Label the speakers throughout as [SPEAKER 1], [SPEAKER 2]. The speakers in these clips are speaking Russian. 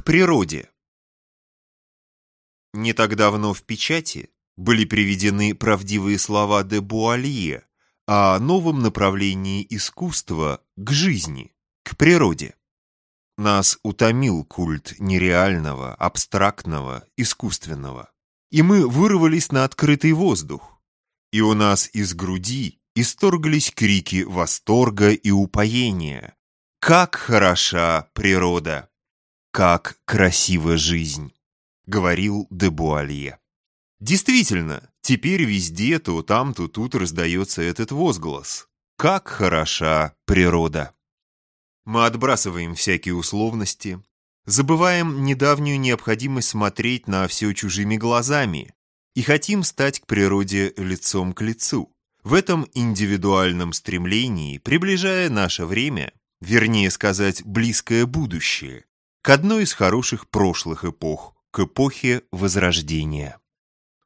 [SPEAKER 1] К природе. Не так давно в печати были приведены правдивые слова де Буалье о новом направлении искусства к жизни, к природе. Нас утомил культ нереального, абстрактного, искусственного. И мы вырвались на открытый воздух. И у нас из груди исторглись крики восторга и упоения. Как хороша природа! Как красива жизнь! Говорил де Буалье. Действительно, теперь везде, то там, то тут раздается этот возглас. Как хороша природа! Мы отбрасываем всякие условности, забываем недавнюю необходимость смотреть на все чужими глазами и хотим стать к природе лицом к лицу. В этом индивидуальном стремлении, приближая наше время, вернее сказать, близкое будущее, к одной из хороших прошлых эпох, к эпохе Возрождения.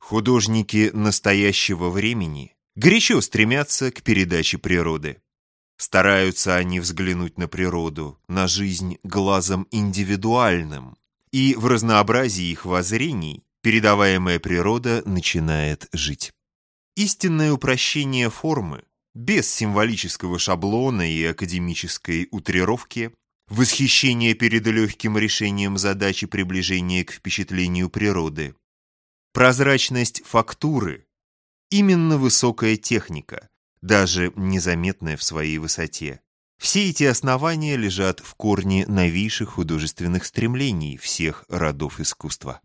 [SPEAKER 1] Художники настоящего времени горячо стремятся к передаче природы. Стараются они взглянуть на природу, на жизнь глазом индивидуальным, и в разнообразии их воззрений передаваемая природа начинает жить. Истинное упрощение формы, без символического шаблона и академической утрировки, восхищение перед легким решением задачи приближения к впечатлению природы, Прозрачность фактуры – именно высокая техника, даже незаметная в своей высоте. Все эти основания лежат в корне новейших художественных стремлений всех родов искусства.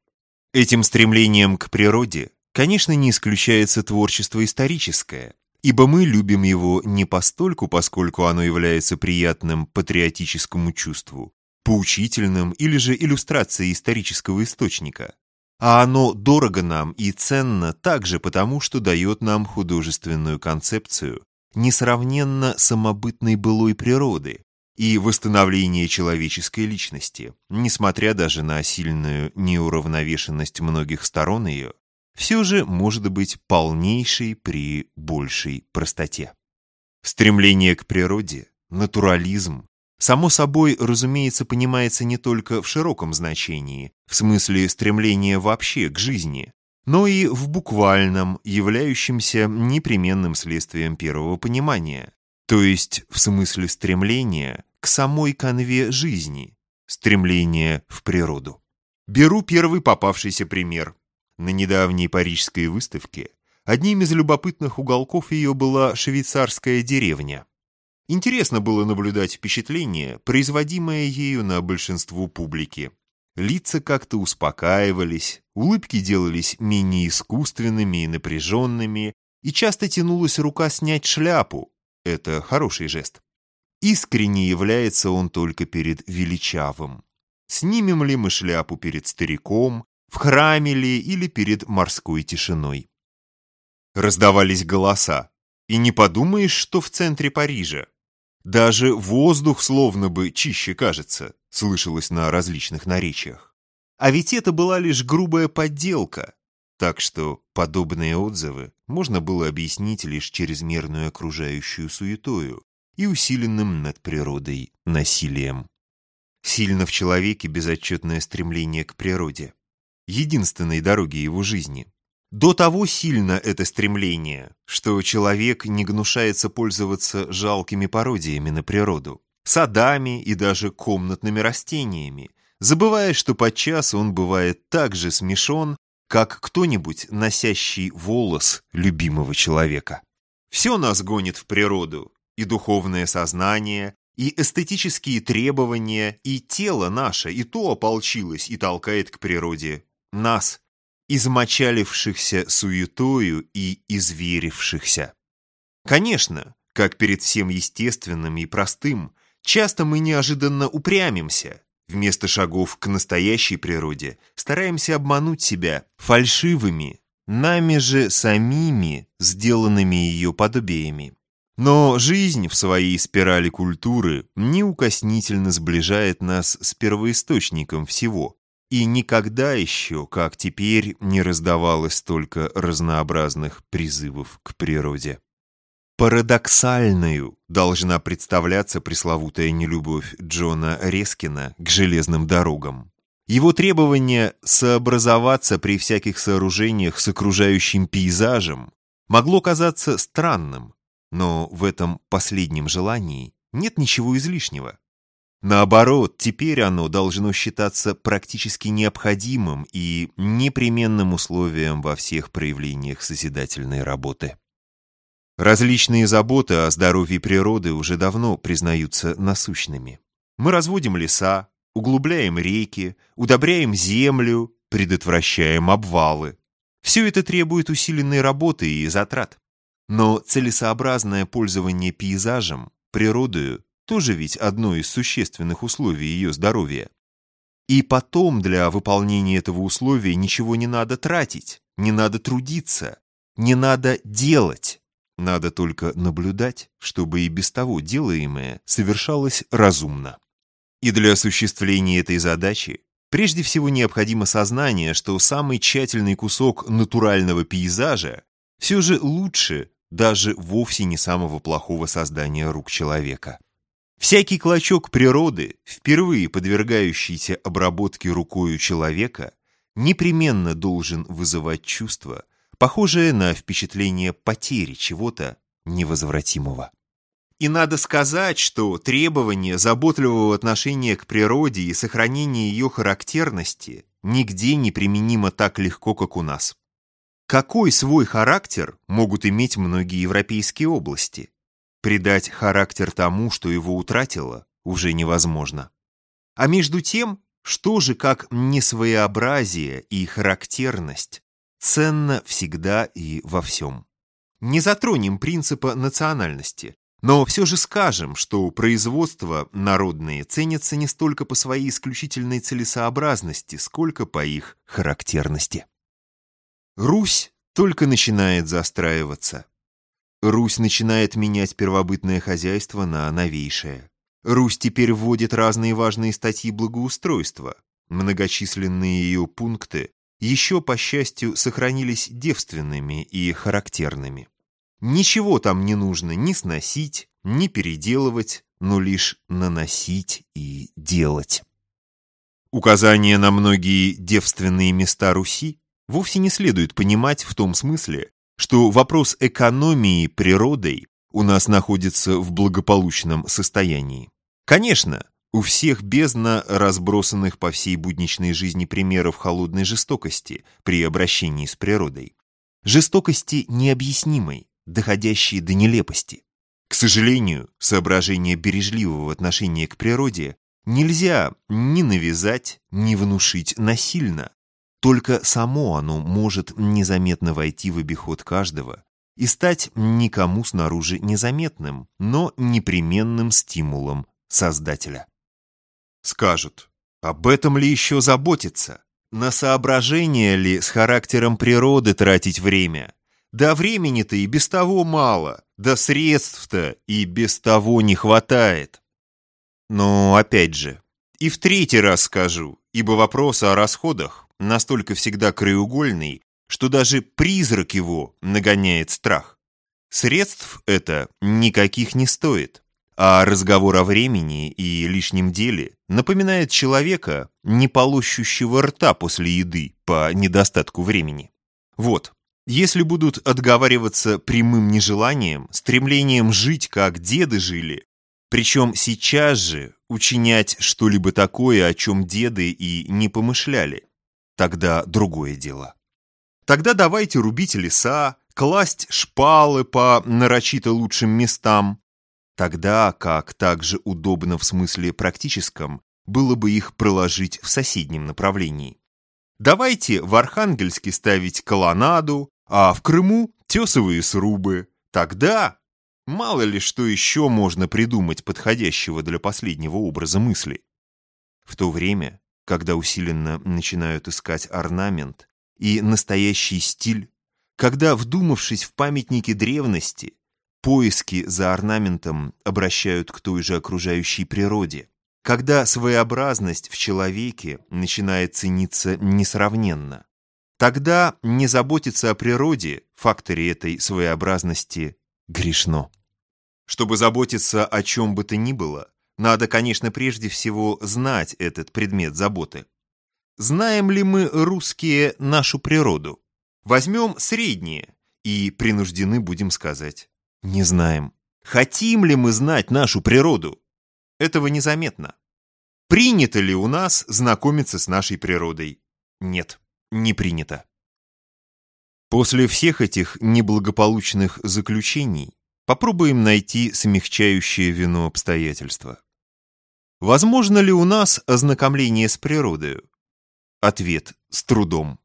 [SPEAKER 1] Этим стремлением к природе, конечно, не исключается творчество историческое, ибо мы любим его не постольку, поскольку оно является приятным патриотическому чувству, поучительным или же иллюстрацией исторического источника, а оно дорого нам и ценно также потому, что дает нам художественную концепцию несравненно самобытной былой природы и восстановление человеческой личности, несмотря даже на сильную неуравновешенность многих сторон ее, все же может быть полнейшей при большей простоте. Стремление к природе, натурализм, Само собой, разумеется, понимается не только в широком значении, в смысле стремления вообще к жизни, но и в буквальном, являющемся непременным следствием первого понимания, то есть в смысле стремления к самой конве жизни, стремления в природу. Беру первый попавшийся пример. На недавней парижской выставке одним из любопытных уголков ее была швейцарская деревня. Интересно было наблюдать впечатление, производимое ею на большинство публики. Лица как-то успокаивались, улыбки делались менее искусственными и напряженными, и часто тянулась рука снять шляпу. Это хороший жест. Искренне является он только перед величавым. Снимем ли мы шляпу перед стариком, в храме ли или перед морской тишиной? Раздавались голоса. И не подумаешь, что в центре Парижа. Даже воздух словно бы чище кажется, слышалось на различных наречиях. А ведь это была лишь грубая подделка, так что подобные отзывы можно было объяснить лишь чрезмерную окружающую суетою и усиленным над природой насилием. Сильно в человеке безотчетное стремление к природе, единственной дороге его жизни. До того сильно это стремление, что человек не гнушается пользоваться жалкими пародиями на природу, садами и даже комнатными растениями, забывая, что подчас он бывает так же смешон, как кто-нибудь, носящий волос любимого человека. Все нас гонит в природу, и духовное сознание, и эстетические требования, и тело наше, и то ополчилось и толкает к природе нас, измочалившихся суетою и изверившихся. Конечно, как перед всем естественным и простым, часто мы неожиданно упрямимся, вместо шагов к настоящей природе стараемся обмануть себя фальшивыми, нами же самими сделанными ее подобиями. Но жизнь в своей спирали культуры неукоснительно сближает нас с первоисточником всего, и никогда еще, как теперь, не раздавалось столько разнообразных призывов к природе. Парадоксальную должна представляться пресловутая нелюбовь Джона Рескина к железным дорогам. Его требование сообразоваться при всяких сооружениях с окружающим пейзажем могло казаться странным, но в этом последнем желании нет ничего излишнего. Наоборот, теперь оно должно считаться практически необходимым и непременным условием во всех проявлениях созидательной работы. Различные заботы о здоровье природы уже давно признаются насущными. Мы разводим леса, углубляем реки, удобряем землю, предотвращаем обвалы. Все это требует усиленной работы и затрат. Но целесообразное пользование пейзажем, природою, тоже ведь одно из существенных условий ее здоровья. И потом для выполнения этого условия ничего не надо тратить, не надо трудиться, не надо делать. Надо только наблюдать, чтобы и без того делаемое совершалось разумно. И для осуществления этой задачи прежде всего необходимо сознание, что самый тщательный кусок натурального пейзажа все же лучше даже вовсе не самого плохого создания рук человека. Всякий клочок природы, впервые подвергающийся обработке рукою человека, непременно должен вызывать чувство, похожее на впечатление потери чего-то невозвратимого. И надо сказать, что требование заботливого отношения к природе и сохранения ее характерности нигде не применимо так легко, как у нас. Какой свой характер могут иметь многие европейские области? Придать характер тому, что его утратило, уже невозможно. А между тем, что же как несвоеобразие и характерность ценно всегда и во всем? Не затронем принципа национальности, но все же скажем, что производства народные ценятся не столько по своей исключительной целесообразности, сколько по их характерности. Русь только начинает застраиваться. Русь начинает менять первобытное хозяйство на новейшее. Русь теперь вводит разные важные статьи благоустройства. Многочисленные ее пункты еще, по счастью, сохранились девственными и характерными. Ничего там не нужно ни сносить, ни переделывать, но лишь наносить и делать. Указание на многие девственные места Руси вовсе не следует понимать в том смысле, что вопрос экономии природой у нас находится в благополучном состоянии. Конечно, у всех бездна разбросанных по всей будничной жизни примеров холодной жестокости при обращении с природой. Жестокости необъяснимой, доходящие до нелепости. К сожалению, соображение бережливого отношения к природе нельзя ни навязать, ни внушить насильно. Только само оно может незаметно войти в обиход каждого и стать никому снаружи незаметным, но непременным стимулом Создателя. Скажут, об этом ли еще заботиться? На соображение ли с характером природы тратить время? Да времени-то и без того мало, да средств-то и без того не хватает. Но опять же, и в третий раз скажу, ибо вопрос о расходах настолько всегда краеугольный, что даже призрак его нагоняет страх. Средств это никаких не стоит, а разговор о времени и лишнем деле напоминает человека, не полощущего рта после еды по недостатку времени. Вот, если будут отговариваться прямым нежеланием, стремлением жить, как деды жили, причем сейчас же учинять что-либо такое, о чем деды и не помышляли, тогда другое дело. Тогда давайте рубить леса, класть шпалы по нарочито лучшим местам. Тогда, как также удобно в смысле практическом, было бы их проложить в соседнем направлении. Давайте в Архангельске ставить колоннаду, а в Крыму тесовые срубы. Тогда мало ли что еще можно придумать подходящего для последнего образа мысли. В то время, когда усиленно начинают искать орнамент и настоящий стиль, когда, вдумавшись в памятники древности, поиски за орнаментом обращают к той же окружающей природе, когда своеобразность в человеке начинает цениться несравненно, Тогда не заботиться о природе, факторе этой своеобразности, грешно. Чтобы заботиться о чем бы то ни было, надо, конечно, прежде всего знать этот предмет заботы. знаем ли мы, русские, нашу природу? Возьмем среднее и принуждены будем сказать. Не знаем. Хотим ли мы знать нашу природу? Этого незаметно. Принято ли у нас знакомиться с нашей природой? Нет, не принято. После всех этих неблагополучных заключений попробуем найти смягчающее вину обстоятельства. Возможно ли у нас ознакомление с природой? Ответ – с трудом.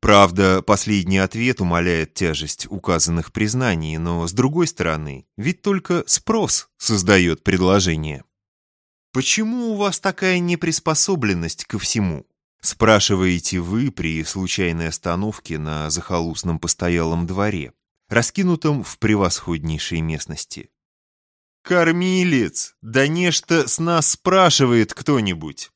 [SPEAKER 1] Правда, последний ответ умаляет тяжесть указанных признаний, но, с другой стороны, ведь только спрос создает предложение. «Почему у вас такая неприспособленность ко всему?» Спрашиваете вы при случайной остановке на захолустном постоялом дворе, раскинутом в превосходнейшей местности. «Кормилец! Да нечто с нас спрашивает кто-нибудь!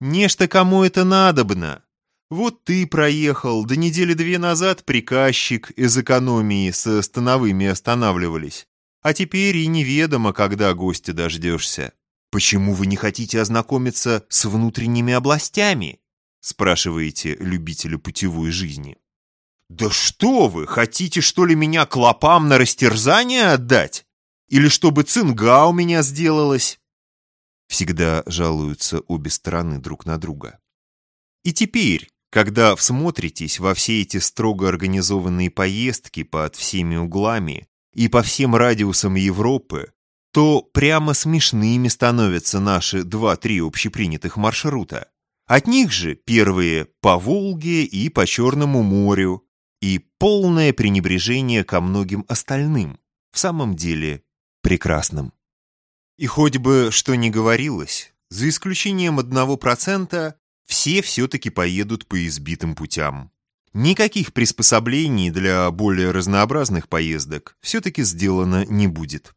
[SPEAKER 1] Нечто кому это надобно! Вот ты проехал, до недели две назад приказчик из экономии со становыми останавливались, а теперь и неведомо, когда гостя дождешься. Почему вы не хотите ознакомиться с внутренними областями?» спрашиваете любителя путевой жизни. «Да что вы, хотите, что ли, меня клопам на растерзание отдать? Или чтобы цинга у меня сделалась?» Всегда жалуются обе стороны друг на друга. И теперь, когда всмотритесь во все эти строго организованные поездки под всеми углами и по всем радиусам Европы, то прямо смешными становятся наши два-три общепринятых маршрута. От них же первые по Волге и по Черному морю, и полное пренебрежение ко многим остальным, в самом деле прекрасным. И хоть бы что ни говорилось, за исключением одного процента, все все-таки поедут по избитым путям. Никаких приспособлений для более разнообразных поездок все-таки сделано не будет.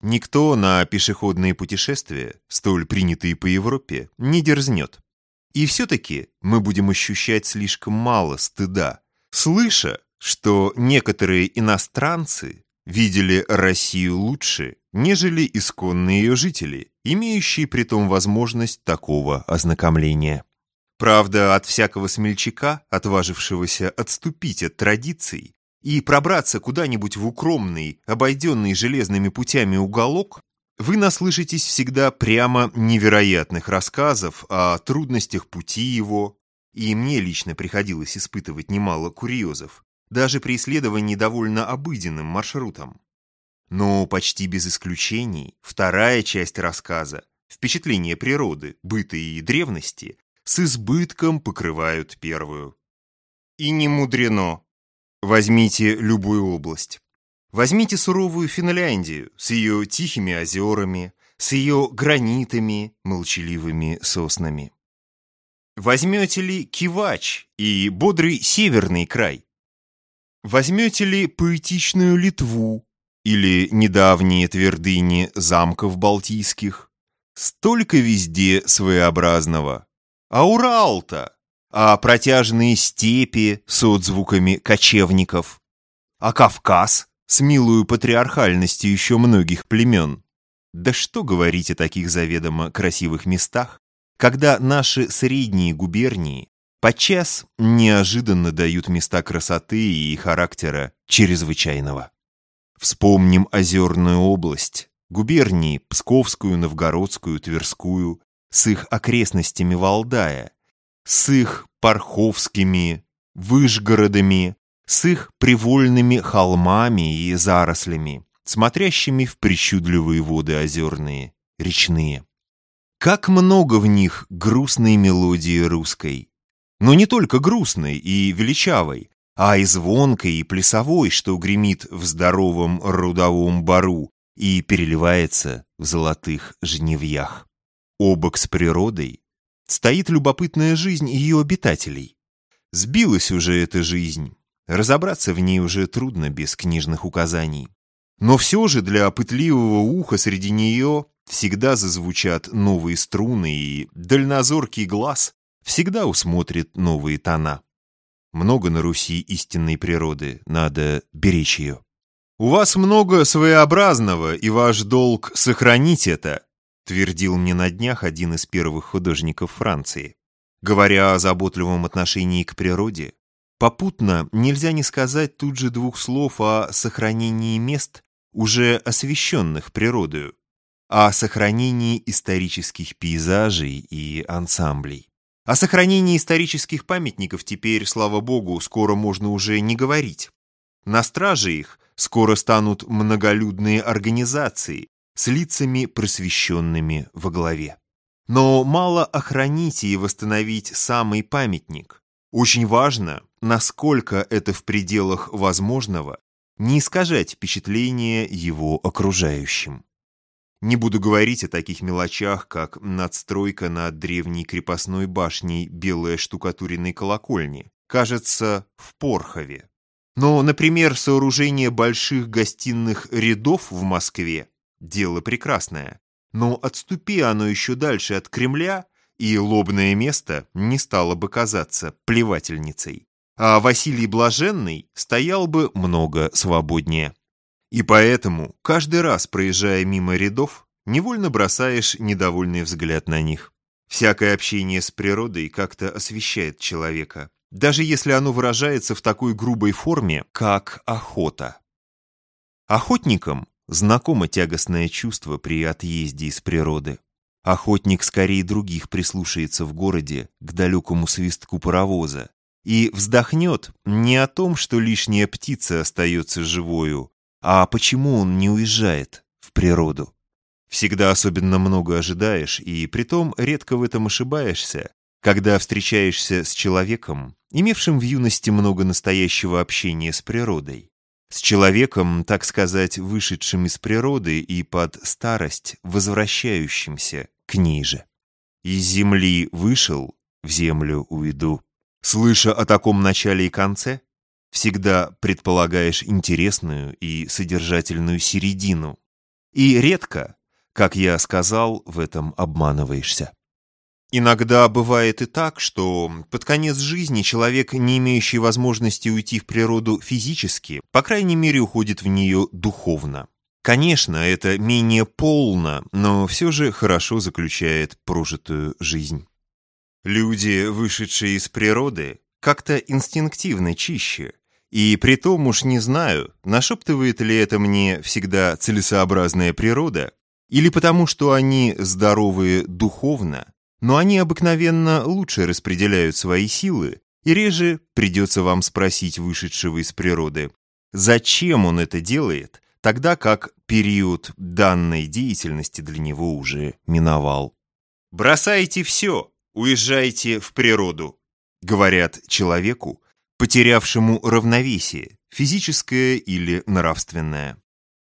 [SPEAKER 1] Никто на пешеходные путешествия, столь принятые по Европе, не дерзнет. И все-таки мы будем ощущать слишком мало стыда, слыша, что некоторые иностранцы видели Россию лучше, нежели исконные ее жители, имеющие при том возможность такого ознакомления. Правда, от всякого смельчака, отважившегося отступить от традиций и пробраться куда-нибудь в укромный, обойденный железными путями уголок, вы наслышитесь всегда прямо невероятных рассказов о трудностях пути его, и мне лично приходилось испытывать немало курьезов, даже при исследовании довольно обыденным маршрутом. Но почти без исключений вторая часть рассказа, впечатление природы, быта и древности, с избытком покрывают первую. И не мудрено. Возьмите любую область. Возьмите суровую Финляндию с ее тихими озерами, с ее гранитами, молчаливыми соснами. Возьмете ли Кивач и бодрый северный край? Возьмете ли поэтичную Литву или недавние твердыни замков балтийских? Столько везде своеобразного. А Урал-то? А протяжные степи с отзвуками кочевников? А Кавказ? с милую патриархальностью еще многих племен. Да что говорить о таких заведомо красивых местах, когда наши средние губернии подчас неожиданно дают места красоты и характера чрезвычайного. Вспомним Озерную область, губернии Псковскую, Новгородскую, Тверскую, с их окрестностями Валдая, с их Парховскими, Выжгородами, с их привольными холмами и зарослями, смотрящими в причудливые воды озерные, речные. Как много в них грустной мелодии русской. Но не только грустной и величавой, а и звонкой и плясовой, что гремит в здоровом рудовом бару и переливается в золотых жневьях. Обок с природой стоит любопытная жизнь ее обитателей. Сбилась уже эта жизнь, Разобраться в ней уже трудно без книжных указаний. Но все же для пытливого уха среди нее всегда зазвучат новые струны, и дальнозоркий глаз всегда усмотрит новые тона. Много на Руси истинной природы, надо беречь ее. «У вас много своеобразного, и ваш долг сохранить это», твердил мне на днях один из первых художников Франции. Говоря о заботливом отношении к природе, попутно нельзя не сказать тут же двух слов о сохранении мест, уже освещенных природою, о сохранении исторических пейзажей и ансамблей. О сохранении исторических памятников теперь, слава богу, скоро можно уже не говорить. На страже их скоро станут многолюдные организации с лицами просвещенными во главе. Но мало охранить и восстановить самый памятник. Очень важно, насколько это в пределах возможного, не искажать впечатление его окружающим. Не буду говорить о таких мелочах, как надстройка над древней крепостной башней белой штукатуренной колокольни, кажется, в Порхове. Но, например, сооружение больших гостиных рядов в Москве – дело прекрасное. Но отступи оно еще дальше от Кремля, и лобное место не стало бы казаться плевательницей. А Василий Блаженный стоял бы много свободнее. И поэтому, каждый раз, проезжая мимо рядов, невольно бросаешь недовольный взгляд на них. Всякое общение с природой как-то освещает человека, даже если оно выражается в такой грубой форме, как охота. Охотникам знакомо тягостное чувство при отъезде из природы. Охотник скорее других прислушается в городе к далекому свистку паровоза и вздохнет не о том, что лишняя птица остается живою, а почему он не уезжает в природу? Всегда особенно много ожидаешь, и притом редко в этом ошибаешься, когда встречаешься с человеком, имевшим в юности много настоящего общения с природой. С человеком, так сказать, вышедшим из природы и под старость возвращающимся к ней же. Из земли вышел, в землю уйду. Слыша о таком начале и конце, всегда предполагаешь интересную и содержательную середину. И редко, как я сказал, в этом обманываешься. Иногда бывает и так, что под конец жизни человек, не имеющий возможности уйти в природу физически, по крайней мере уходит в нее духовно. Конечно, это менее полно, но все же хорошо заключает прожитую жизнь. Люди, вышедшие из природы, как-то инстинктивно чище. И при том уж не знаю, нашептывает ли это мне всегда целесообразная природа, или потому что они здоровые духовно, но они обыкновенно лучше распределяют свои силы, и реже придется вам спросить вышедшего из природы, зачем он это делает, тогда как период данной деятельности для него уже миновал. Бросайте все, уезжайте в природу. Говорят человеку, потерявшему равновесие, физическое или нравственное.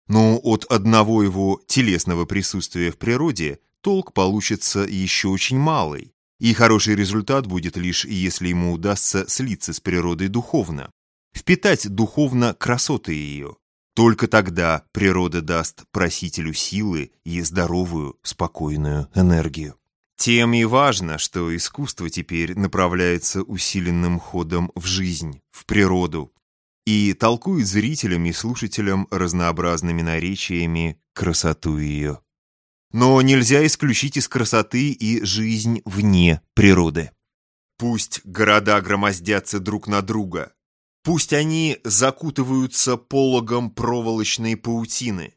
[SPEAKER 1] Но от одного его телесного присутствия в природе толк получится еще очень малый, и хороший результат будет лишь, если ему удастся слиться с природой духовно, впитать духовно красоты ее. Только тогда природа даст просителю силы и здоровую, спокойную энергию. Тем и важно, что искусство теперь направляется усиленным ходом в жизнь, в природу, и толкует зрителям и слушателям разнообразными наречиями красоту ее. Но нельзя исключить из красоты и жизнь вне природы. Пусть города громоздятся друг на друга, пусть они закутываются пологом проволочной паутины,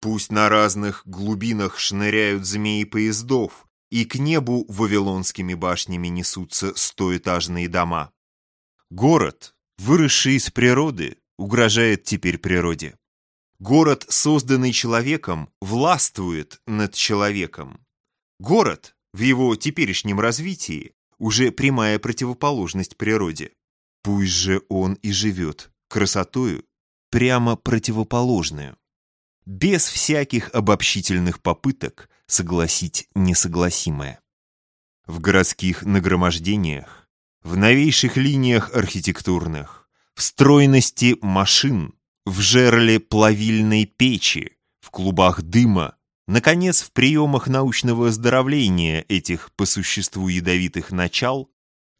[SPEAKER 1] пусть на разных глубинах шныряют змеи поездов, и к небу вавилонскими башнями несутся стоэтажные дома. Город, выросший из природы, угрожает теперь природе. Город, созданный человеком, властвует над человеком. Город в его теперешнем развитии уже прямая противоположность природе. Пусть же он и живет красотою, прямо противоположную без всяких обобщительных попыток согласить несогласимое. В городских нагромождениях, в новейших линиях архитектурных, в стройности машин, в жерле плавильной печи, в клубах дыма, наконец, в приемах научного оздоровления этих по существу ядовитых начал,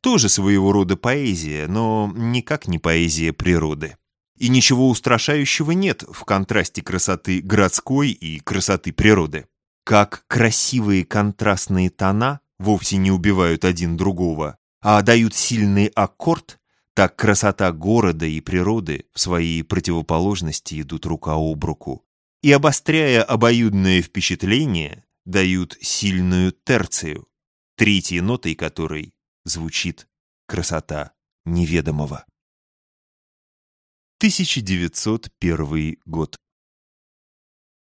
[SPEAKER 1] тоже своего рода поэзия, но никак не поэзия природы. И ничего устрашающего нет в контрасте красоты городской и красоты природы. Как красивые контрастные тона вовсе не убивают один другого, а дают сильный аккорд, так красота города и природы в своей противоположности идут рука об руку. И, обостряя обоюдное впечатление, дают сильную терцию, третьей нотой которой звучит красота неведомого. 1901 год.